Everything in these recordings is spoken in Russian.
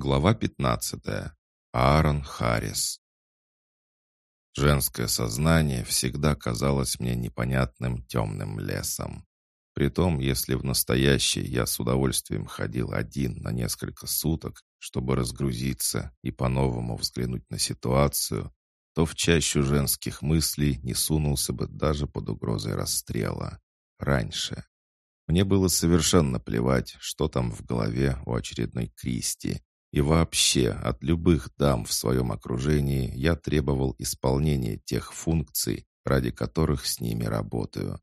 Глава 15. Аарон Харрис. Женское сознание всегда казалось мне непонятным темным лесом. Притом, если в настоящее я с удовольствием ходил один на несколько суток, чтобы разгрузиться и по-новому взглянуть на ситуацию, то в чащу женских мыслей не сунулся бы даже под угрозой расстрела. Раньше. Мне было совершенно плевать, что там в голове у очередной Кристи, и вообще, от любых дам в своем окружении я требовал исполнения тех функций, ради которых с ними работаю.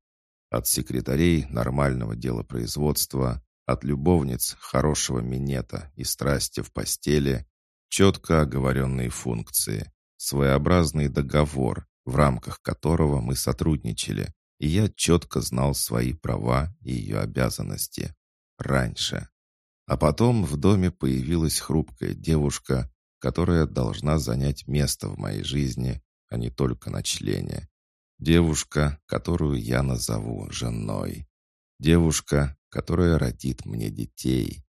От секретарей нормального делопроизводства, от любовниц хорошего минета и страсти в постели, четко оговоренные функции, своеобразный договор, в рамках которого мы сотрудничали, и я четко знал свои права и ее обязанности. Раньше. А потом в доме появилась хрупкая девушка, которая должна занять место в моей жизни, а не только на члене. Девушка, которую я назову женой. Девушка, которая родит мне детей.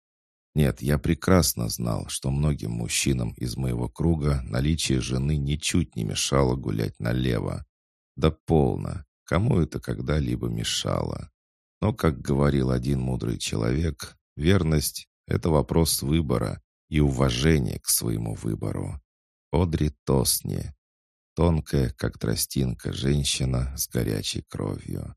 Нет, я прекрасно знал, что многим мужчинам из моего круга наличие жены ничуть не мешало гулять налево. Да полно. Кому это когда-либо мешало? Но, как говорил один мудрый человек, Верность — это вопрос выбора и уважения к своему выбору. Одри Тосни. Тонкая, как тростинка, женщина с горячей кровью.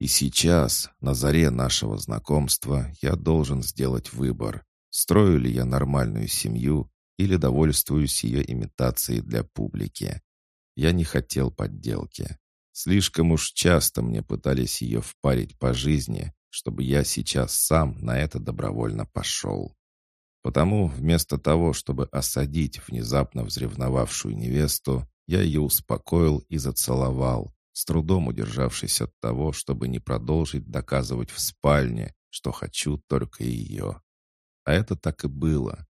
И сейчас, на заре нашего знакомства, я должен сделать выбор. Строю ли я нормальную семью или довольствуюсь ее имитацией для публики. Я не хотел подделки. Слишком уж часто мне пытались ее впарить по жизни, чтобы я сейчас сам на это добровольно пошел. Потому вместо того, чтобы осадить внезапно взревновавшую невесту, я ее успокоил и зацеловал, с трудом удержавшись от того, чтобы не продолжить доказывать в спальне, что хочу только ее. А это так и было.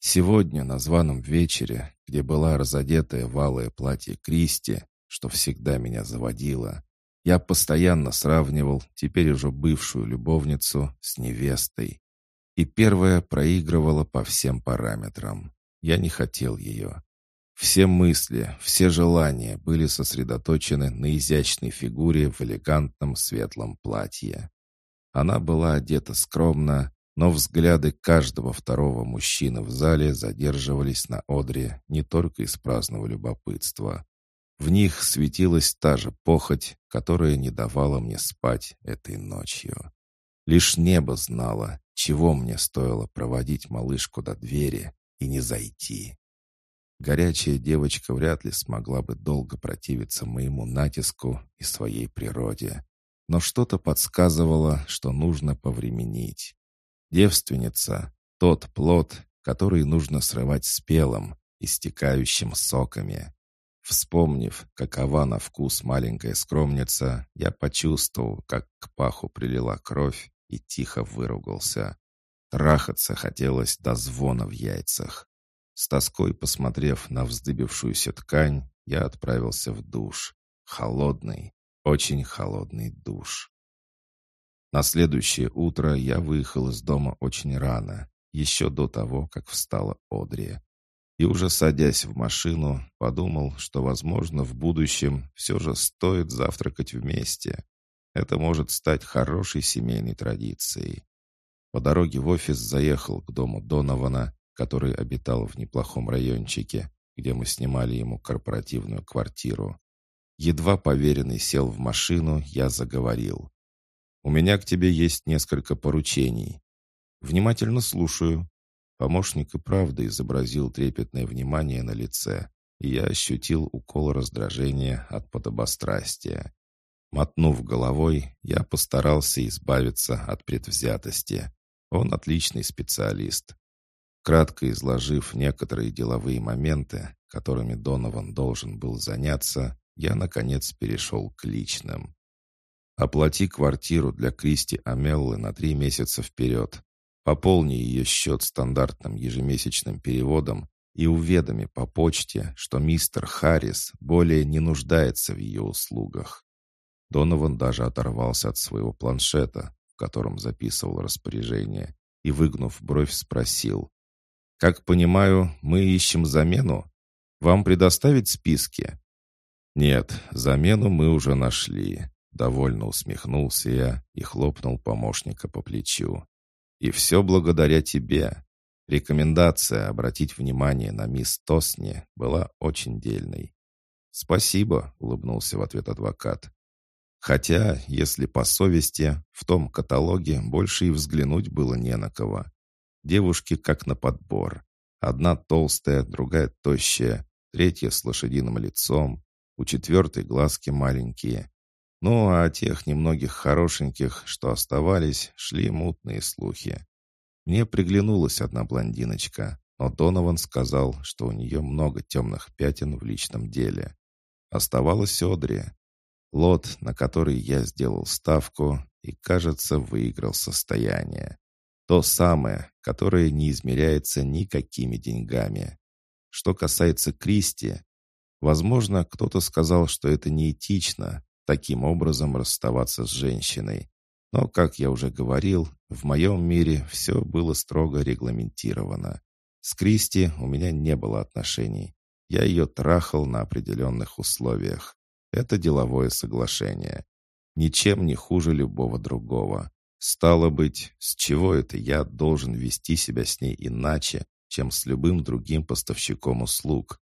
Сегодня на званом вечере, где была разодетая валое платье Кристи, что всегда меня заводило, я постоянно сравнивал теперь уже бывшую любовницу с невестой. И первая проигрывала по всем параметрам. Я не хотел ее. Все мысли, все желания были сосредоточены на изящной фигуре в элегантном светлом платье. Она была одета скромно, но взгляды каждого второго мужчины в зале задерживались на Одре не только из праздного любопытства. В них светилась та же похоть, которая не давала мне спать этой ночью. Лишь небо знало, чего мне стоило проводить малышку до двери и не зайти. Горячая девочка вряд ли смогла бы долго противиться моему натиску и своей природе. Но что-то подсказывало, что нужно повременить. Девственница — тот плод, который нужно срывать спелым, истекающим соками. Вспомнив, какова на вкус маленькая скромница, я почувствовал, как к паху прилила кровь и тихо выругался. Трахаться хотелось до звона в яйцах. С тоской посмотрев на вздыбившуюся ткань, я отправился в душ. Холодный, очень холодный душ. На следующее утро я выехал из дома очень рано, еще до того, как встала Одри и уже садясь в машину, подумал, что, возможно, в будущем все же стоит завтракать вместе. Это может стать хорошей семейной традицией. По дороге в офис заехал к дому Донована, который обитал в неплохом райончике, где мы снимали ему корпоративную квартиру. Едва поверенный сел в машину, я заговорил. «У меня к тебе есть несколько поручений. Внимательно слушаю», Помощник и правда изобразил трепетное внимание на лице, и я ощутил укол раздражения от подобострастия. Мотнув головой, я постарался избавиться от предвзятости. Он отличный специалист. Кратко изложив некоторые деловые моменты, которыми Донован должен был заняться, я, наконец, перешел к личным. «Оплати квартиру для Кристи Амеллы на три месяца вперед. Пополни ее счет стандартным ежемесячным переводом и уведоми по почте, что мистер Харрис более не нуждается в ее услугах. Донован даже оторвался от своего планшета, в котором записывал распоряжение, и, выгнув бровь, спросил, Как понимаю, мы ищем замену? Вам предоставить списки?» «Нет, замену мы уже нашли», — довольно усмехнулся я и хлопнул помощника по плечу. «И все благодаря тебе. Рекомендация обратить внимание на мисс Тосни была очень дельной». «Спасибо», — улыбнулся в ответ адвокат. Хотя, если по совести, в том каталоге больше и взглянуть было не на кого. Девушки как на подбор. Одна толстая, другая тощая, третья с лошадиным лицом, у четвертой глазки маленькие. Ну, а о тех немногих хорошеньких, что оставались, шли мутные слухи. Мне приглянулась одна блондиночка, но Донован сказал, что у нее много темных пятен в личном деле. Оставалась Одри. Лот, на который я сделал ставку и, кажется, выиграл состояние. То самое, которое не измеряется никакими деньгами. Что касается Кристи, Возможно, кто-то сказал, что это неэтично, таким образом расставаться с женщиной. Но, как я уже говорил, в моем мире все было строго регламентировано. С Кристи у меня не было отношений. Я ее трахал на определенных условиях. Это деловое соглашение. Ничем не хуже любого другого. Стало быть, с чего это я должен вести себя с ней иначе, чем с любым другим поставщиком услуг?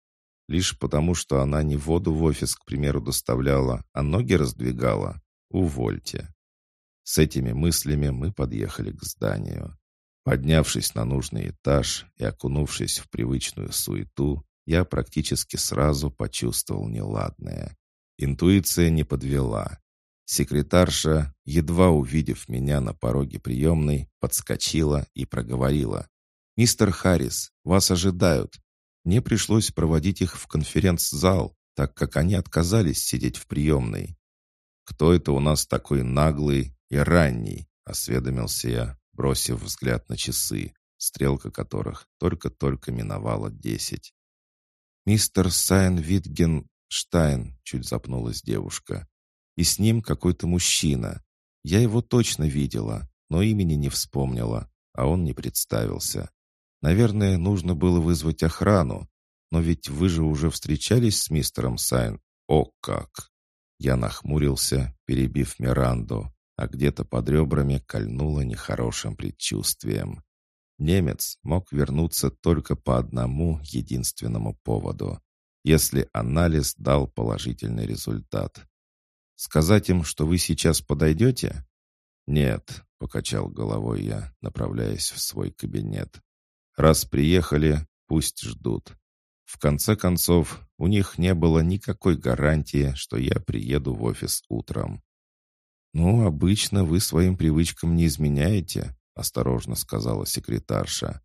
Лишь потому, что она не воду в офис, к примеру, доставляла, а ноги раздвигала. Увольте. С этими мыслями мы подъехали к зданию. Поднявшись на нужный этаж и окунувшись в привычную суету, я практически сразу почувствовал неладное. Интуиция не подвела. Секретарша, едва увидев меня на пороге приемной, подскочила и проговорила. «Мистер Харрис, вас ожидают. Мне пришлось проводить их в конференц-зал, так как они отказались сидеть в приемной. «Кто это у нас такой наглый и ранний?» — осведомился я, бросив взгляд на часы, стрелка которых только-только миновала десять. «Мистер Сайн Витгенштайн», — чуть запнулась девушка. «И с ним какой-то мужчина. Я его точно видела, но имени не вспомнила, а он не представился. Наверное, нужно было вызвать охрану. Но ведь вы же уже встречались с мистером Сайн. О, как! Я нахмурился, перебив Миранду, а где-то под ребрами кольнуло нехорошим предчувствием. Немец мог вернуться только по одному единственному поводу, если анализ дал положительный результат. «Сказать им, что вы сейчас подойдете?» «Нет», — покачал головой я, направляясь в свой кабинет. Раз приехали, пусть ждут. В конце концов, у них не было никакой гарантии, что я приеду в офис утром. «Ну, обычно вы своим привычкам не изменяете», — осторожно сказала секретарша.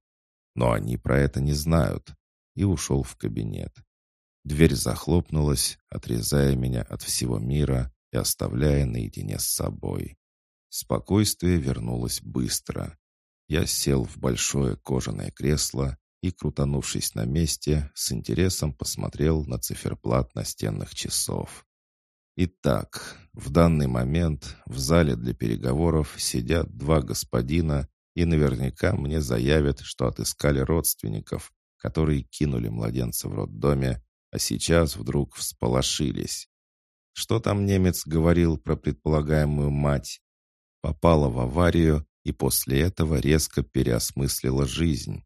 «Но они про это не знают», и ушел в кабинет. Дверь захлопнулась, отрезая меня от всего мира и оставляя наедине с собой. Спокойствие вернулось быстро. Я сел в большое кожаное кресло и, крутанувшись на месте, с интересом посмотрел на циферблат настенных часов. Итак, в данный момент в зале для переговоров сидят два господина и наверняка мне заявят, что отыскали родственников, которые кинули младенца в роддоме, а сейчас вдруг всполошились. Что там немец говорил про предполагаемую мать? Попала в аварию и после этого резко переосмыслила жизнь.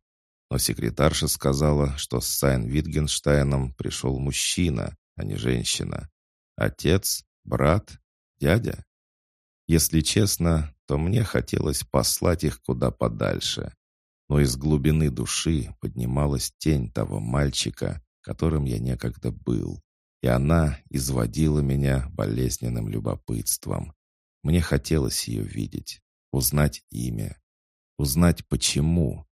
Но секретарша сказала, что с Сайн Витгенштейном пришел мужчина, а не женщина. Отец, брат, дядя. Если честно, то мне хотелось послать их куда подальше. Но из глубины души поднималась тень того мальчика, которым я некогда был. И она изводила меня болезненным любопытством. Мне хотелось ее видеть. Узнать имя. Узнать почему.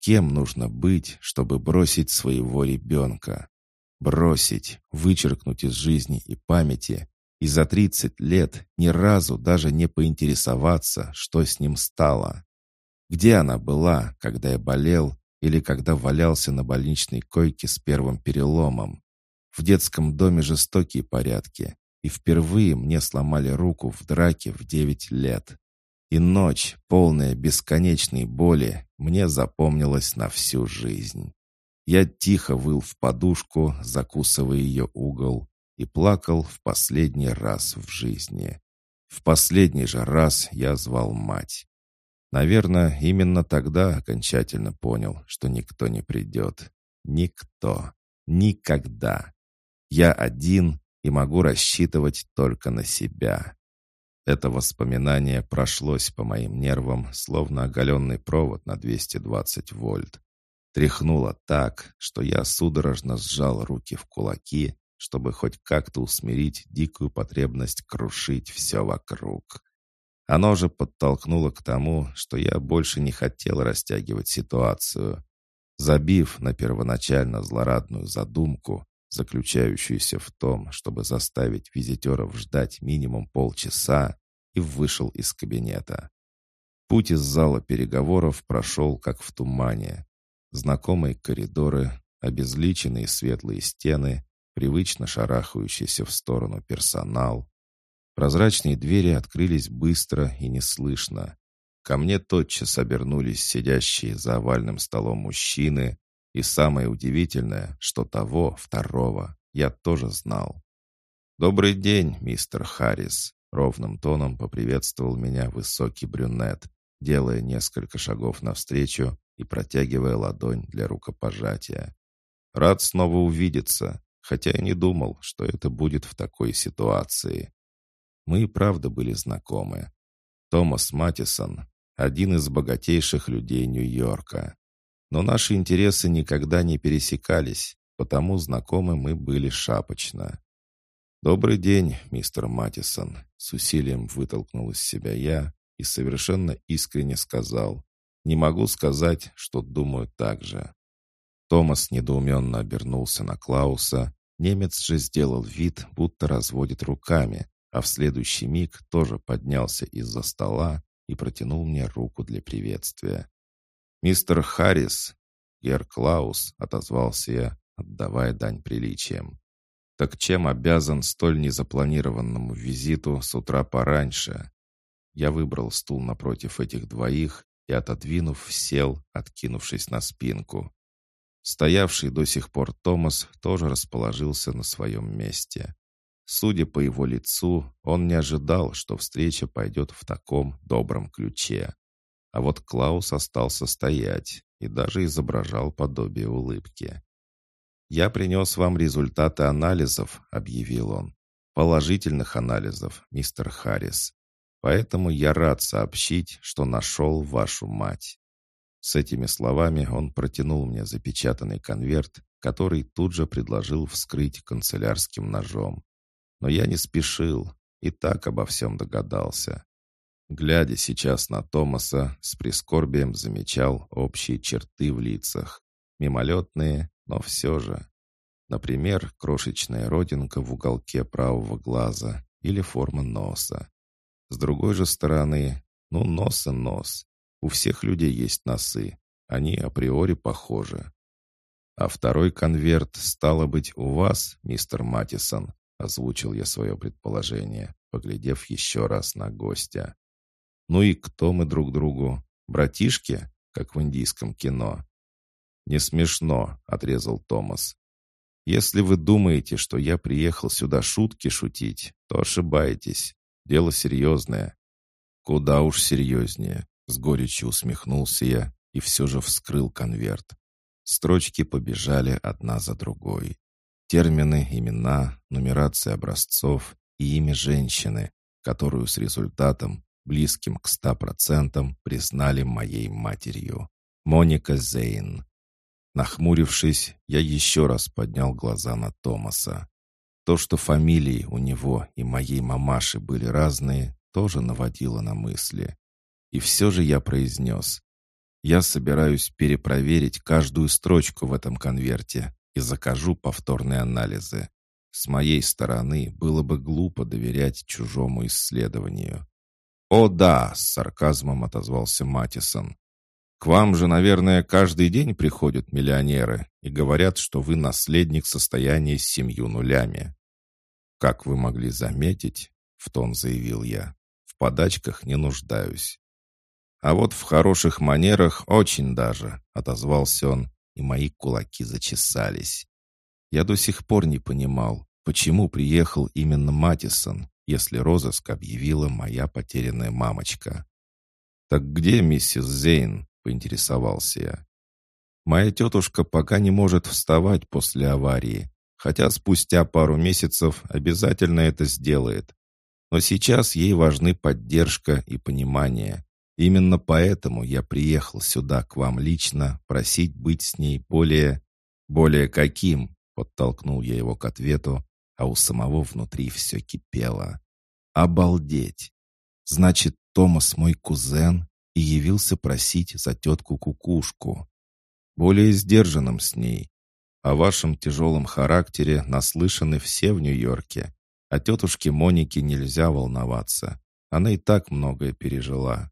Кем нужно быть, чтобы бросить своего ребенка? Бросить, вычеркнуть из жизни и памяти, и за 30 лет ни разу даже не поинтересоваться, что с ним стало. Где она была, когда я болел или когда валялся на больничной койке с первым переломом? В детском доме жестокие порядки, и впервые мне сломали руку в драке в 9 лет. И ночь, полная бесконечной боли, мне запомнилась на всю жизнь. Я тихо выл в подушку, закусывая ее угол, и плакал в последний раз в жизни. В последний же раз я звал мать. Наверное, именно тогда окончательно понял, что никто не придет. Никто. Никогда. Я один и могу рассчитывать только на себя. Это воспоминание прошлось по моим нервам, словно оголенный провод на 220 вольт. Тряхнуло так, что я судорожно сжал руки в кулаки, чтобы хоть как-то усмирить дикую потребность крушить все вокруг. Оно же подтолкнуло к тому, что я больше не хотел растягивать ситуацию. Забив на первоначально злорадную задумку, заключающуюся в том, чтобы заставить визитеров ждать минимум полчаса, и вышел из кабинета. Путь из зала переговоров прошел как в тумане. Знакомые коридоры, обезличенные светлые стены, привычно шарахающийся в сторону персонал. Прозрачные двери открылись быстро и неслышно. Ко мне тотчас обернулись сидящие за овальным столом мужчины, и самое удивительное, что того, второго, я тоже знал. «Добрый день, мистер Харрис», — ровным тоном поприветствовал меня высокий брюнет, делая несколько шагов навстречу и протягивая ладонь для рукопожатия. «Рад снова увидеться, хотя и не думал, что это будет в такой ситуации. Мы и правда были знакомы. Томас Матисон — один из богатейших людей Нью-Йорка. Но наши интересы никогда не пересекались, потому знакомы мы были шапочно. «Добрый день, мистер Матисон», — с усилием вытолкнул из себя я и совершенно искренне сказал. «Не могу сказать, что думаю так же». Томас недоуменно обернулся на Клауса. Немец же сделал вид, будто разводит руками, а в следующий миг тоже поднялся из-за стола и протянул мне руку для приветствия. «Мистер Харрис!» «Гер Клаус», — отозвался я, отдавая дань приличиям. «Так чем обязан столь незапланированному визиту с утра пораньше?» Я выбрал стул напротив этих двоих и, отодвинув, сел, откинувшись на спинку. Стоявший до сих пор Томас тоже расположился на своем месте. Судя по его лицу, он не ожидал, что встреча пойдет в таком добром ключе. А вот Клаус остался стоять и даже изображал подобие улыбки. «Я принес вам результаты анализов», — объявил он. «Положительных анализов, мистер Харрис. Поэтому я рад сообщить, что нашел вашу мать. С этими словами он протянул мне запечатанный конверт, который тут же предложил вскрыть канцелярским ножом. Но я не спешил и так обо всем догадался. Глядя сейчас на Томаса, с прискорбием замечал общие черты в лицах. Мимолетные, но все же. Например, крошечная родинка в уголке правого глаза или форма носа. С другой же стороны, ну нос и нос. У всех людей есть носы. Они априори похожи. А второй конверт, стало быть, у вас, мистер Матисон, озвучил я свое предположение, поглядев еще раз на гостя. Ну и кто мы друг другу? Братишки, как в индийском кино? Не смешно, отрезал Томас. Если вы думаете, что я приехал сюда шутки шутить, то ошибаетесь. Дело серьезное. Куда уж серьезнее. С горечью усмехнулся я и все же вскрыл конверт. Строчки побежали одна за другой. Термины, имена, нумерация образцов и имя женщины, которую с результатом, близким к ста процентам, признали моей матерью. Моника Зейн. Нахмурившись, я еще раз поднял глаза на Томаса. То, что фамилии у него и моей мамаши были разные, тоже наводило на мысли. И все же я произнес. Я собираюсь перепроверить каждую строчку в этом конверте и закажу повторные анализы. С моей стороны было бы глупо доверять чужому исследованию. «О да!» — с сарказмом отозвался Матисон. «К вам же, наверное, каждый день приходят миллионеры и говорят, что вы наследник состояния с семью нулями». «Как вы могли заметить?» — в тон заявил я. «В подачках не нуждаюсь. а вот в хороших манерах очень даже», — отозвался он, и мои кулаки зачесались. Я до сих пор не понимал, почему приехал именно Матисон, если розыск объявила моя потерянная мамочка. «Так где миссис Зейн?» — поинтересовался я. «Моя тетушка пока не может вставать после аварии, хотя спустя пару месяцев обязательно это сделает. Но сейчас ей важны поддержка и понимание. Именно поэтому я приехал сюда к вам лично просить быть с ней более... Более каким?» Подтолкнул я его к ответу, а у самого внутри все кипело. «Обалдеть! Значит, Томас мой кузен и явился просить за тетку-кукушку. Более сдержанным с ней. О вашем тяжелом характере наслышаны все в Нью-Йорке. О тетушке Монике нельзя волноваться. Она и так многое пережила.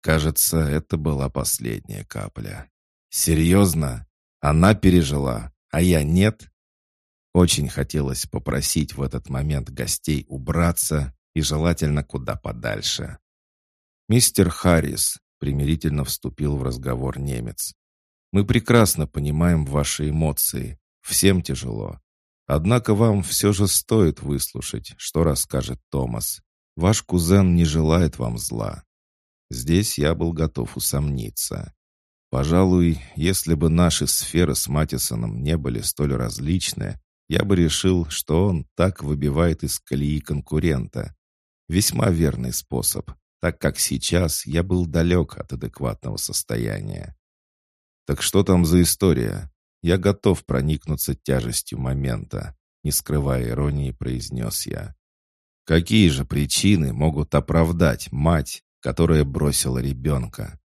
Кажется, это была последняя капля. Серьезно? Она пережила, а я нет? Очень хотелось попросить в этот момент гостей убраться и желательно куда подальше. «Мистер Харрис», — примирительно вступил в разговор немец, «мы прекрасно понимаем ваши эмоции. Всем тяжело. Однако вам все же стоит выслушать, что расскажет Томас. Ваш кузен не желает вам зла. Здесь я был готов усомниться. Пожалуй, если бы наши сферы с Матисоном не были столь различны, я бы решил, что он так выбивает из колеи конкурента. Весьма верный способ, так как сейчас я был далек от адекватного состояния. Так что там за история? Я готов проникнуться тяжестью момента, не скрывая иронии, произнес я. Какие же причины могут оправдать мать, которая бросила ребенка.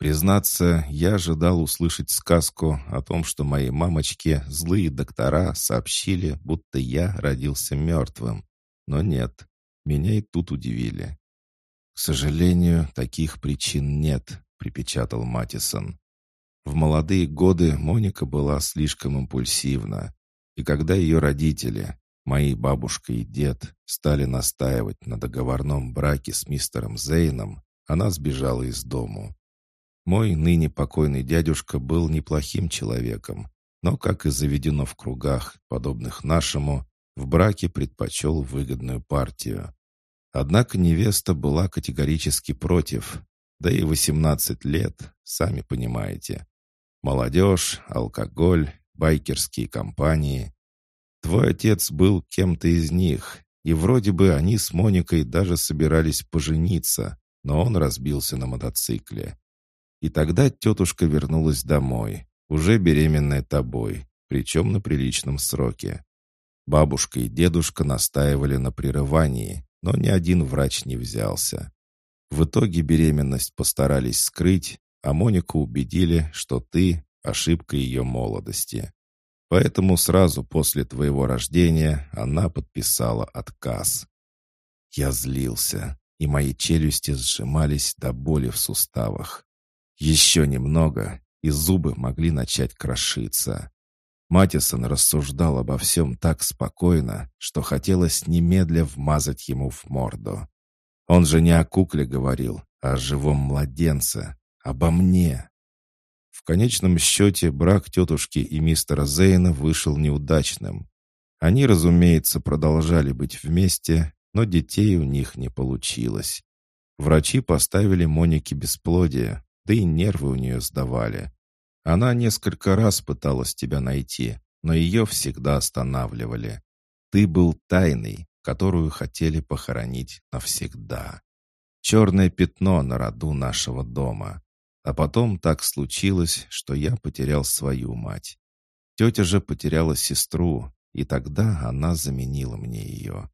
Признаться, я ожидал услышать сказку о том, что моей мамочке злые доктора сообщили, будто я родился мертвым. Но нет, меня и тут удивили. «К сожалению, таких причин нет», — припечатал Матисон. В молодые годы Моника была слишком импульсивна, и когда ее родители, Мои бабушка и дед стали настаивать на договорном браке с мистером Зейном, она сбежала из дому. Мой ныне покойный дядюшка был неплохим человеком, но, как и заведено в кругах, подобных нашему, в браке предпочел выгодную партию. Однако невеста была категорически против, да и 18 лет, сами понимаете. Молодежь, алкоголь, байкерские компании. Твой отец был кем-то из них, и вроде бы они с Моникой даже собирались пожениться, но он разбился на мотоцикле. И тогда тетушка вернулась домой, уже беременная тобой, причем на приличном сроке. Бабушка и дедушка настаивали на прерывании, но ни один врач не взялся. В итоге беременность постарались скрыть, а Монику убедили, что ты — ошибка ее молодости. Поэтому сразу после твоего рождения она подписала отказ. Я злился, и мои челюсти сжимались до боли в суставах. Еще немного, и зубы могли начать крошиться. Матисон рассуждал обо всем так спокойно, что хотелось немедля вмазать ему в морду. Он же не о кукле говорил, а о живом младенце, обо мне. В конечном счете брак тетушки и мистера Зейна вышел неудачным. Они, разумеется, продолжали быть вместе, но детей у них не получилось. Врачи поставили Монике бесплодие, да и нервы у нее сдавали. Она несколько раз пыталась тебя найти, но ее всегда останавливали. Ты был тайной, которую хотели похоронить навсегда. Черное пятно на роду нашего дома. А потом так случилось, что я потерял свою мать. Тетя же потеряла сестру, и тогда она заменила мне ее.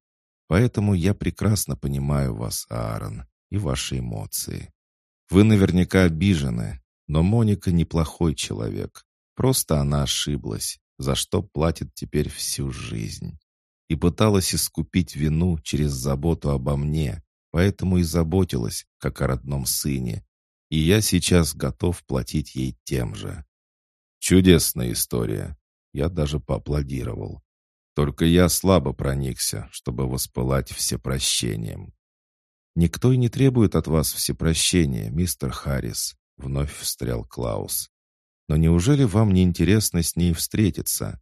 Поэтому я прекрасно понимаю вас, Аарон, и ваши эмоции. Вы наверняка обижены, но Моника неплохой человек. Просто она ошиблась, за что платит теперь всю жизнь. И пыталась искупить вину через заботу обо мне, поэтому и заботилась, как о родном сыне, и я сейчас готов платить ей тем же. Чудесная история. Я даже поаплодировал. Только я слабо проникся, чтобы воспылать всепрощением. «Никто и не требует от вас всепрощения, мистер Харрис», — вновь встрял Клаус. «Но неужели вам не интересно с ней встретиться?»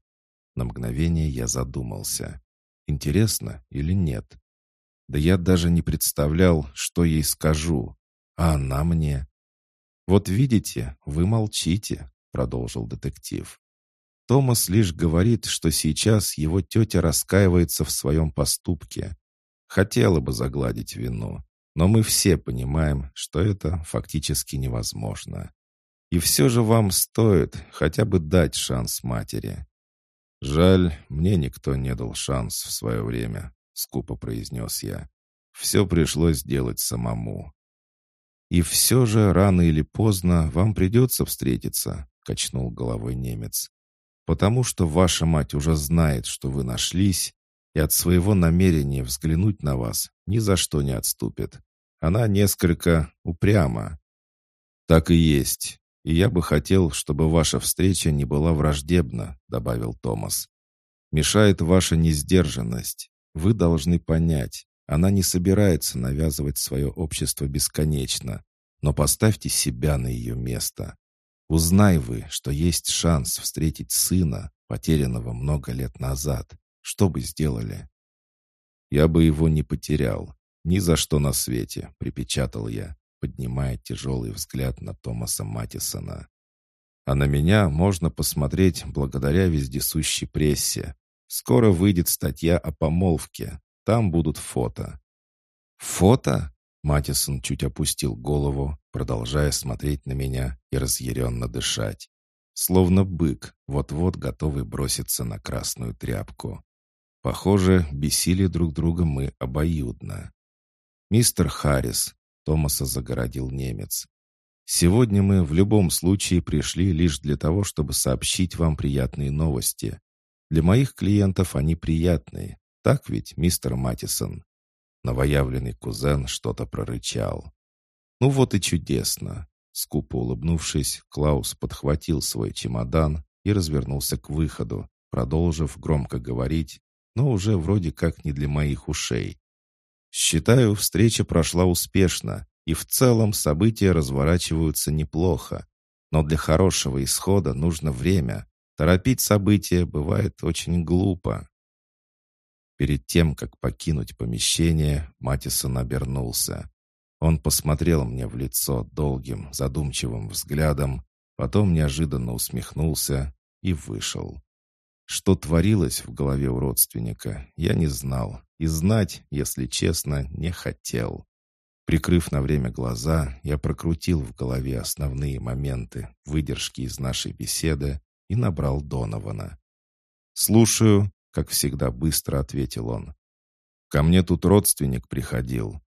На мгновение я задумался. Интересно или нет? Да я даже не представлял, что ей скажу. А она мне... «Вот видите, вы молчите», — продолжил детектив. Томас лишь говорит, что сейчас его тетя раскаивается в своем поступке. Хотела бы загладить вину, но мы все понимаем, что это фактически невозможно. И все же вам стоит хотя бы дать шанс матери. «Жаль, мне никто не дал шанс в свое время», — скупо произнес я. «Все пришлось делать самому». «И все же, рано или поздно, вам придется встретиться», — качнул головой немец. «Потому что ваша мать уже знает, что вы нашлись, и от своего намерения взглянуть на вас ни за что не отступит. Она несколько упряма». «Так и есть. И я бы хотел, чтобы ваша встреча не была враждебна», — добавил Томас. «Мешает ваша несдержанность. Вы должны понять, она не собирается навязывать свое общество бесконечно, но поставьте себя на ее место. Узнай вы, что есть шанс встретить сына, потерянного много лет назад. Что бы сделали?» «Я бы его не потерял. Ни за что на свете», — припечатал я поднимая тяжелый взгляд на Томаса Матисона. «А на меня можно посмотреть благодаря вездесущей прессе. Скоро выйдет статья о помолвке. Там будут фото». «Фото?» Матисон чуть опустил голову, продолжая смотреть на меня и разъяренно дышать. Словно бык, вот-вот готовый броситься на красную тряпку. Похоже, бесили друг друга мы обоюдно. «Мистер Харрис, Томаса загородил немец. «Сегодня мы в любом случае пришли лишь для того, чтобы сообщить вам приятные новости. Для моих клиентов они приятные. Так ведь, мистер Матисон?» Новоявленный кузен что-то прорычал. «Ну вот и чудесно!» Скупо улыбнувшись, Клаус подхватил свой чемодан и развернулся к выходу, продолжив громко говорить, но уже вроде как не для моих ушей. Считаю, встреча прошла успешно, и в целом события разворачиваются неплохо. Но для хорошего исхода нужно время. Торопить события бывает очень глупо. Перед тем, как покинуть помещение, Матисон обернулся. Он посмотрел мне в лицо долгим, задумчивым взглядом, потом неожиданно усмехнулся и вышел. Что творилось в голове у родственника, я не знал и знать, если честно, не хотел. Прикрыв на время глаза, я прокрутил в голове основные моменты, выдержки из нашей беседы и набрал Донована. «Слушаю», — как всегда быстро ответил он. «Ко мне тут родственник приходил».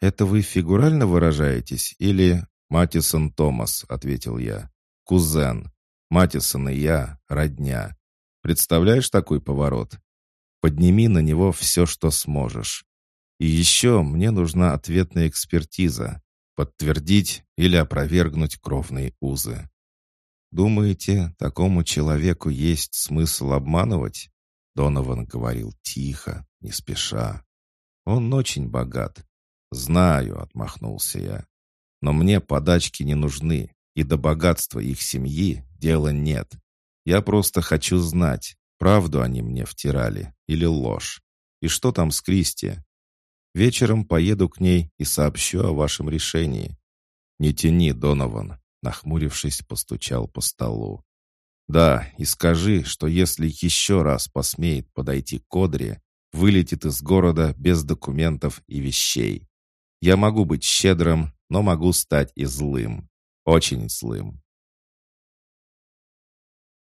«Это вы фигурально выражаетесь или...» «Матисон Томас», — ответил я. «Кузен. Матисон и я — родня. Представляешь такой поворот? Подними на него все, что сможешь. И еще мне нужна ответная экспертиза. Подтвердить или опровергнуть кровные узы. Думаете, такому человеку есть смысл обманывать? Донован говорил тихо, не спеша. Он очень богат. Знаю, отмахнулся я. Но мне подачки не нужны, и до богатства их семьи дела нет. Я просто хочу знать, правду они мне втирали или ложь. И что там с Кристи? Вечером поеду к ней и сообщу о вашем решении. Не тяни, Донован, нахмурившись, постучал по столу. Да, и скажи, что если еще раз посмеет подойти к Одре, вылетит из города без документов и вещей. Я могу быть щедрым, но могу стать и злым. Очень злым.